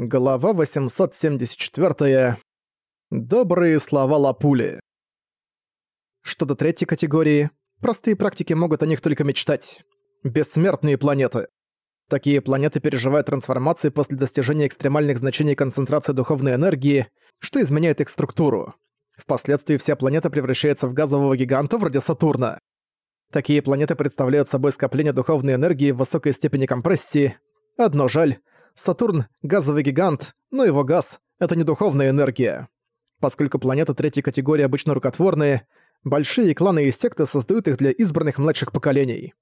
Глава 874. Добрые слова Лапули. Что до третьей категории, простые практики могут о них только мечтать. Бессмертные планеты. Такие планеты переживают трансформации после достижения экстремальных значений концентрации духовной энергии, что изменяет их структуру. Впоследствии вся планета превращается в газового гиганта вроде Сатурна. Такие планеты представляют собой скопление духовной энергии в высокой степени компрессии. Одно жаль, Сатурн — газовый гигант, но его газ — это не духовная энергия. Поскольку планеты третьей категории обычно рукотворные, большие кланы и секты создают их для избранных младших поколений.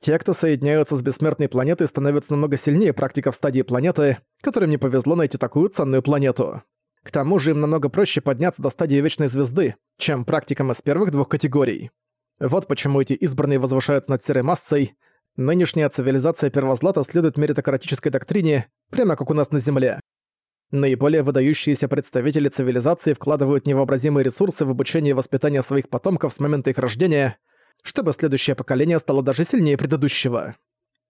Те, кто соединяются с бессмертной планетой, становятся намного сильнее практиков стадии планеты, которым не повезло найти такую ценную планету. К тому же им намного проще подняться до стадии Вечной Звезды, чем практикам из первых двух категорий. Вот почему эти избранные возвышаются над серой массой, Нынешняя цивилизация Первозлата следует меритократической доктрине, прямо как у нас на Земле. Наиболее выдающиеся представители цивилизации вкладывают невообразимые ресурсы в обучение и воспитание своих потомков с момента их рождения, чтобы следующее поколение стало даже сильнее предыдущего.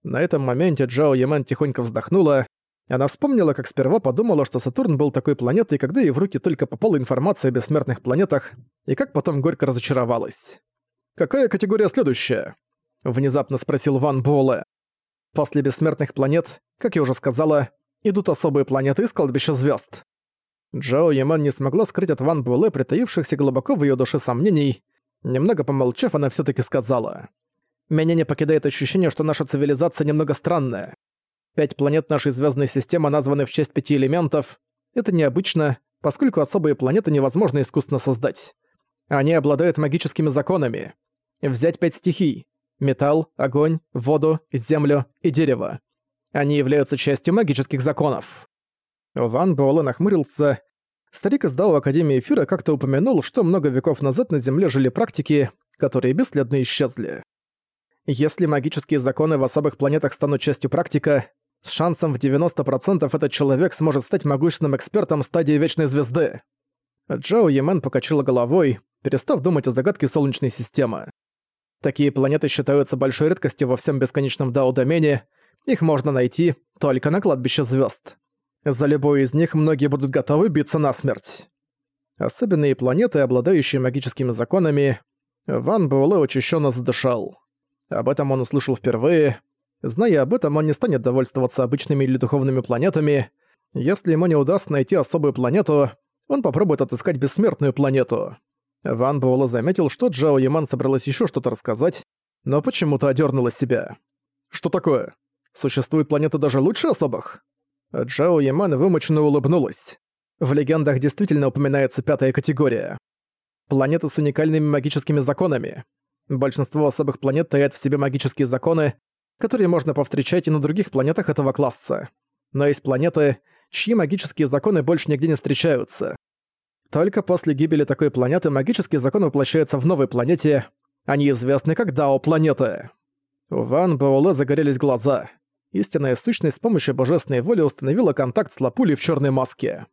На этом моменте Джао Яман тихонько вздохнула. Она вспомнила, как сперва подумала, что Сатурн был такой планетой, когда ей в руки только попала информация о бессмертных планетах, и как потом горько разочаровалась. «Какая категория следующая?» Внезапно спросил Ван Буэлэ. После бессмертных планет, как я уже сказала, идут особые планеты из кладбища звезд. Джао Яман не смогла скрыть от Ван Буэлэ притаившихся глубоко в ее душе сомнений. Немного помолчав, она все таки сказала. «Меня не покидает ощущение, что наша цивилизация немного странная. Пять планет нашей звездной системы названы в честь пяти элементов. Это необычно, поскольку особые планеты невозможно искусственно создать. Они обладают магическими законами. Взять пять стихий металл, огонь, воду, землю и дерево. Они являются частью магических законов. Ван Буэлэ нахмурился. Старик из Дао Академии Эфира как-то упомянул, что много веков назад на Земле жили практики, которые бесследно исчезли. Если магические законы в особых планетах станут частью практика, с шансом в 90% этот человек сможет стать могущественным экспертом стадии Вечной Звезды. Джао Ямен покачала головой, перестав думать о загадке Солнечной системы. Такие планеты считаются большой редкостью во всем бесконечном Дао-домене, их можно найти только на кладбище звезд. За любой из них многие будут готовы биться насмерть. Особенные планеты, обладающие магическими законами, Ван Буэлэ учащенно задышал. Об этом он услышал впервые. Зная об этом, он не станет довольствоваться обычными или духовными планетами. Если ему не удастся найти особую планету, он попробует отыскать бессмертную планету. Ван Буэлэ заметил, что Джао Яман собралась еще что-то рассказать, но почему-то одернула себя. «Что такое? Существует планета даже лучше особых?» Джао Яман вымученно улыбнулась. В легендах действительно упоминается пятая категория. Планеты с уникальными магическими законами. Большинство особых планет таят в себе магические законы, которые можно повстречать и на других планетах этого класса. Но есть планеты, чьи магические законы больше нигде не встречаются. Только после гибели такой планеты магический закон воплощается в новой планете. Они известны как Дао-планеты. У Ван Баоле загорелись глаза. Истинная сущность с помощью божественной воли установила контакт с Лапулей в черной маске.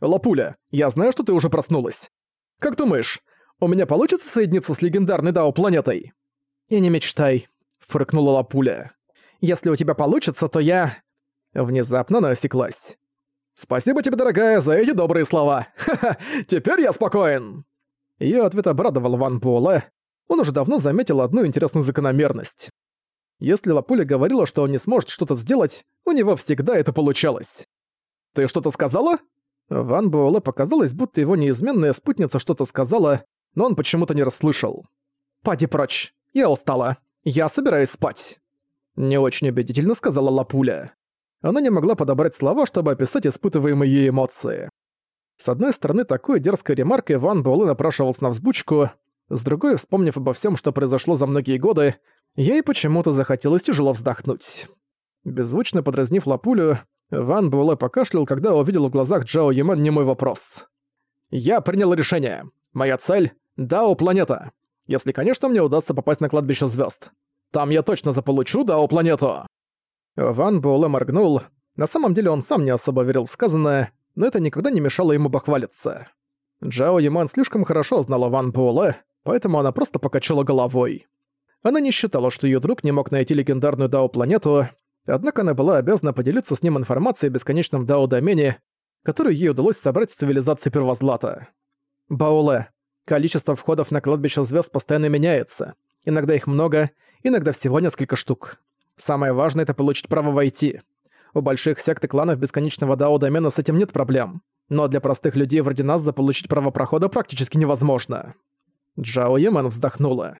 «Лапуля, я знаю, что ты уже проснулась. Как думаешь, у меня получится соединиться с легендарной Дао-планетой?» «И не мечтай», — фыркнула Лапуля. «Если у тебя получится, то я...» Внезапно она осеклась. «Спасибо тебе, дорогая, за эти добрые слова! Ха-ха, теперь я спокоен!» Её ответ обрадовал Ван Буэлэ. Он уже давно заметил одну интересную закономерность. Если Лапуля говорила, что он не сможет что-то сделать, у него всегда это получалось. «Ты что-то сказала?» Ван Буэлэ показалось, будто его неизменная спутница что-то сказала, но он почему-то не расслышал. «Пади прочь, я устала. Я собираюсь спать». Не очень убедительно сказала Лапуля она не могла подобрать слова, чтобы описать испытываемые ей эмоции. С одной стороны, такой дерзкой ремаркой Ван Буэлэ напрашивался на взбучку, с другой, вспомнив обо всем, что произошло за многие годы, ей почему-то захотелось тяжело вздохнуть. Беззвучно подразнив лапулю, Ван Буэлэ покашлял, когда увидел в глазах Джао Яман немой вопрос. «Я принял решение. Моя цель — Дао-планета. Если, конечно, мне удастся попасть на кладбище звезд. Там я точно заполучу Дао-планету». Ван Буэлэ моргнул. На самом деле он сам не особо верил в сказанное, но это никогда не мешало ему бахвалиться. Джао Яман слишком хорошо знала Ван Буэлэ, поэтому она просто покачала головой. Она не считала, что её друг не мог найти легендарную Дао-планету, Однако она была обязана поделиться с ним информацией о бесконечном дао-домене, которую ей удалось собрать в цивилизации Первозлата. Бауле. Количество входов на кладбище звезд постоянно меняется. Иногда их много, иногда всего несколько штук. Самое важное — это получить право войти. У больших сект и кланов бесконечного дао-домена с этим нет проблем. Но для простых людей вроде нас заполучить право прохода практически невозможно. Джао Ямен вздохнула.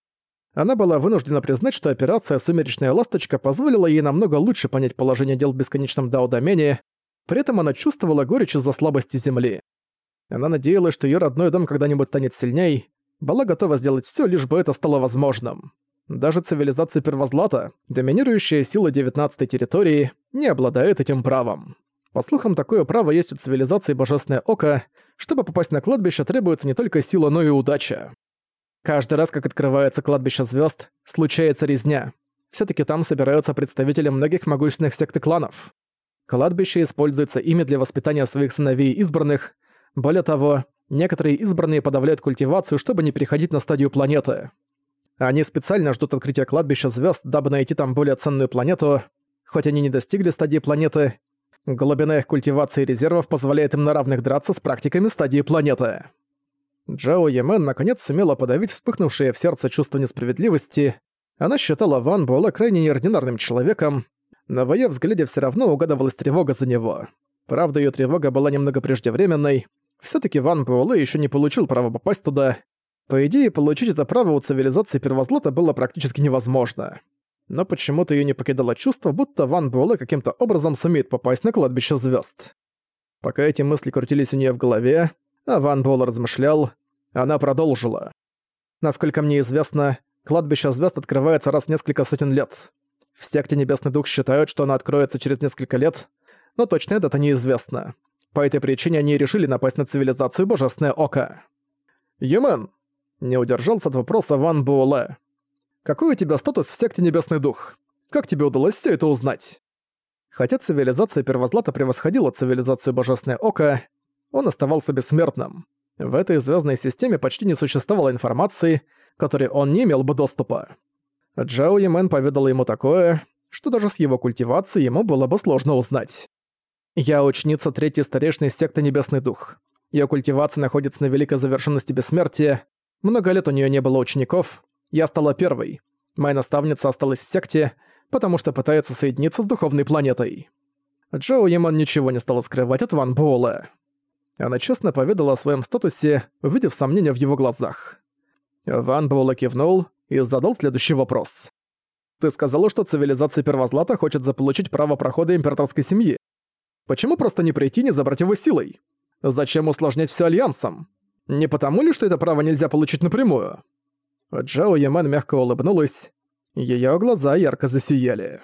Она была вынуждена признать, что операция «Сумеречная ласточка» позволила ей намного лучше понять положение дел в бесконечном дао-домене, при этом она чувствовала горечь из-за слабости Земли. Она надеялась, что её родной дом когда-нибудь станет сильней, была готова сделать всё, лишь бы это стало возможным. Даже цивилизация Первозлата, доминирующая сила 19-й территории, не обладает этим правом. По слухам, такое право есть у цивилизации Божественное Око, чтобы попасть на кладбище требуется не только сила, но и удача. Каждый раз, как открывается кладбище звезд, случается резня. все таки там собираются представители многих могущественных сект и кланов. Кладбище используется ими для воспитания своих сыновей избранных. Более того, некоторые избранные подавляют культивацию, чтобы не переходить на стадию планеты. Они специально ждут открытия кладбища звезд, дабы найти там более ценную планету. Хоть они не достигли стадии планеты, глубина их культивации резервов позволяет им на равных драться с практиками стадии планеты. Джао Ямен наконец сумела подавить вспыхнувшее в сердце чувство несправедливости. Она считала Ван Буэлла крайне неординарным человеком, но в её взгляде всё равно угадывалась тревога за него. Правда, её тревога была немного преждевременной. Всё-таки Ван Буэлэ ещё не получил права попасть туда. По идее, получить это право у цивилизации Первозлота было практически невозможно. Но почему-то её не покидало чувство, будто Ван Буэлэ каким-то образом сумеет попасть на кладбище звёзд. Пока эти мысли крутились у неё в голове, а Ван Буэлэ размышлял, она продолжила. Насколько мне известно, кладбище звёзд открывается раз в несколько сотен лет. В секте Небесный Дух считают, что она откроется через несколько лет, но точная дата неизвестна. По этой причине они решили напасть на цивилизацию Божественное Око. «Юмен!» — не удержался от вопроса Ван Буэлэ. «Какой у тебя статус в секте Небесный Дух? Как тебе удалось все это узнать?» Хотя цивилизация Первозлата превосходила цивилизацию Божественное Око, он оставался бессмертным. В этой звездной системе почти не существовало информации, которой он не имел бы доступа. Джао Ямен поведал ему такое, что даже с его культивацией ему было бы сложно узнать. «Я ученица третьей старейшины секты Небесный Дух. Её культивация находится на великой завершенности бессмертия. Много лет у неё не было учеников. Я стала первой. Моя наставница осталась в секте, потому что пытается соединиться с духовной планетой». Джао Яман ничего не стала скрывать от Ван Буэлла. Она честно поведала о своем статусе, увидев сомнения в его глазах. Ван Буэлла кивнул, и задал следующий вопрос. «Ты сказала, что цивилизация Первозлата хочет заполучить право прохода императорской семьи. Почему просто не прийти, не забрать его силой? Зачем усложнять все альянсом? Не потому ли, что это право нельзя получить напрямую?» Джао Яман мягко улыбнулась. Её глаза ярко засияли.